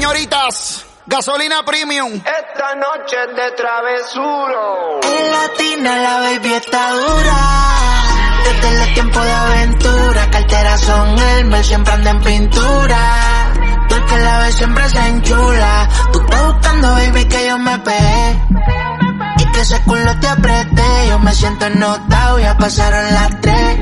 señoritas. Gasolina premium. Esta noche es de travesuro. En latina la baby está dura. Desde el tiempo de aventura. Carteras son Elmer, siempre anda en pintura. Tú el que la ves siempre se enchula. Tú estás buscando, baby, que yo me pegué. Y que ese culo te apreté. Yo me siento ennotado, ya pasaron las tres.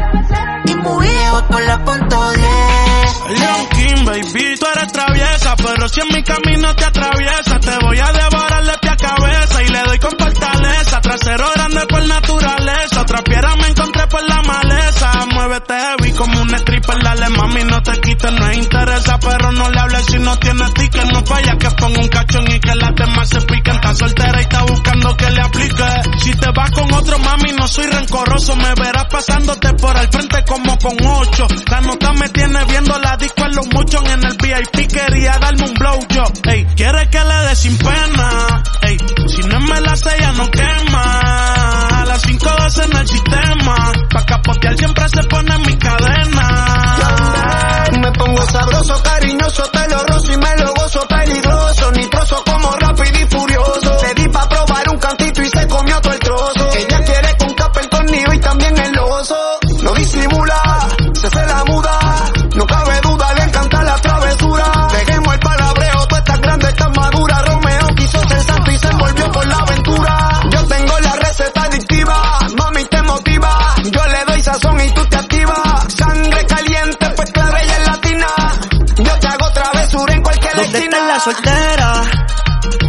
Y muy viejo con la punto 10. Leon King, baby, tú eres traviesa, pero si en mi camino te atraviesa, te voy a devorar de pie a cabeza y le doy con fortaleza, trasero grande por naturaleza, otra piedra me encontré por la maleza, muévete heavy como un stripper, dale mami, no te quites, no interesa, pero no le hables si no tienes ticket, no falla que ponga un cachón y que las demás se piquen, está soltera y está buscando que le aplique, si te vas con otro mami, no soy rencoroso, me verás pasándote por el frente como con ocho, la Ey, quiere que le dé sin pena. Soltera?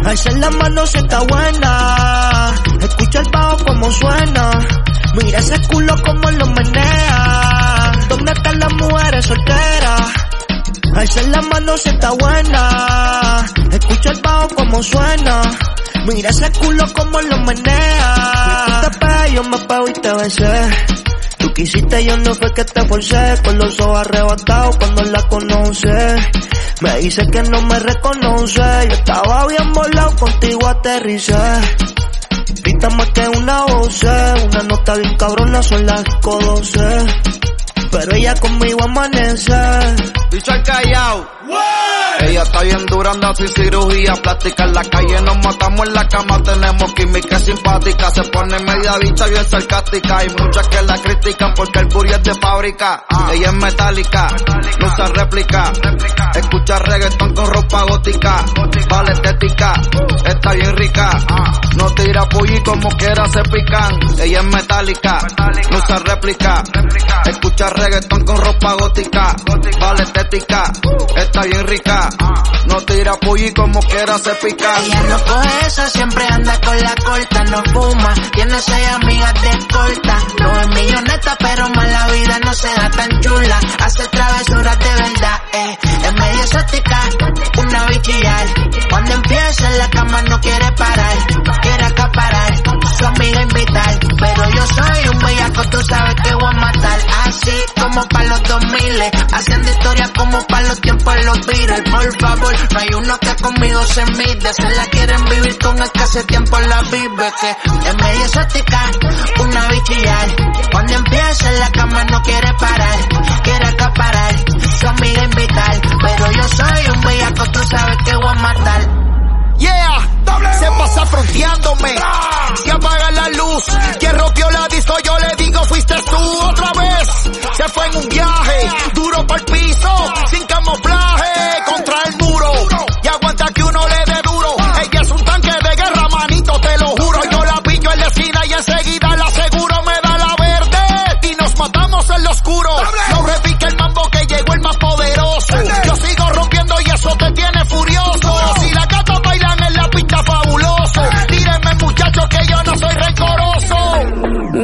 Alza la mano si está buena. Escucha el bajo como suena. Mira ese culo como lo menea. ¿Dónde están las mujeres solteras? Alza la mano si está buena. Escucha el bajo como suena. Mira ese culo como lo menea. Si tú te yo me pego y te besé. Tú quisiste, yo no fue que te forcé, con los ojos arrebatados cuando la conoce. Me dice que no me reconoce, yo estaba bien volado, contigo aterricé. Grita más que una voz, una nota bien cabrona, son las 12. Pero ella conmigo amanece. Y soy callao. Está bien dura, anda sin cirugía plástica. En la calle nos matamos en la cama, tenemos química simpática. Se pone media bicha bien sarcástica. Hay muchas que la critican porque el booty es de fábrica. Ella es metálica, no usa réplica. Escucha reggaetón con ropa gótica. Vale estética, está bien rica. No tira pulli como quiera se pican. Ella es metálica, no usa réplica. Escucha reggaetón con ropa gótica. Vale estética, está bien rica. No tira pulli como quiera se pican. Ella no coge eso, siempre anda con la corta, no fuma, tiene seis amigas de escolta. No es milloneta, pero más la vida no se da tan chula. Hace travesuras de verdad, eh. Es medio exótica, una bichillar. Cuando empieza en la cama no quiere parar, Por favor, no hay uno que conmigo se mide. Se la quieren vivir con el que hace tiempo la vive. Que es medio exótica, una bichillar. Cuando empieza en la cama no quiere parar, quiere acaparar, su amiga invitar. Pero yo soy un bellaco, tú sabes que voy a matar. Yeah, se pasa fronteándome. Se apaga la luz.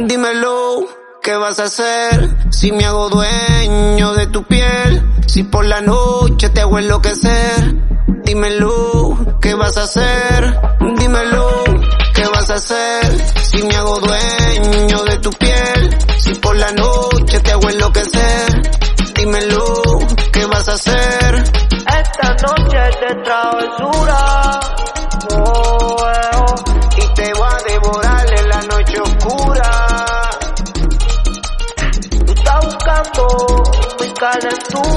Dímelo, ¿qué vas a hacer? Si me hago dueño de tu piel, si por la noche te hago enloquecer. Dímelo, ¿qué vas a hacer? Dímelo, ¿qué vas a hacer? Si me hago dueño de tu piel, si por la noche te hago enloquecer. Dímelo, ¿qué vas a hacer? Esta noche de travesura. Oscura. Tú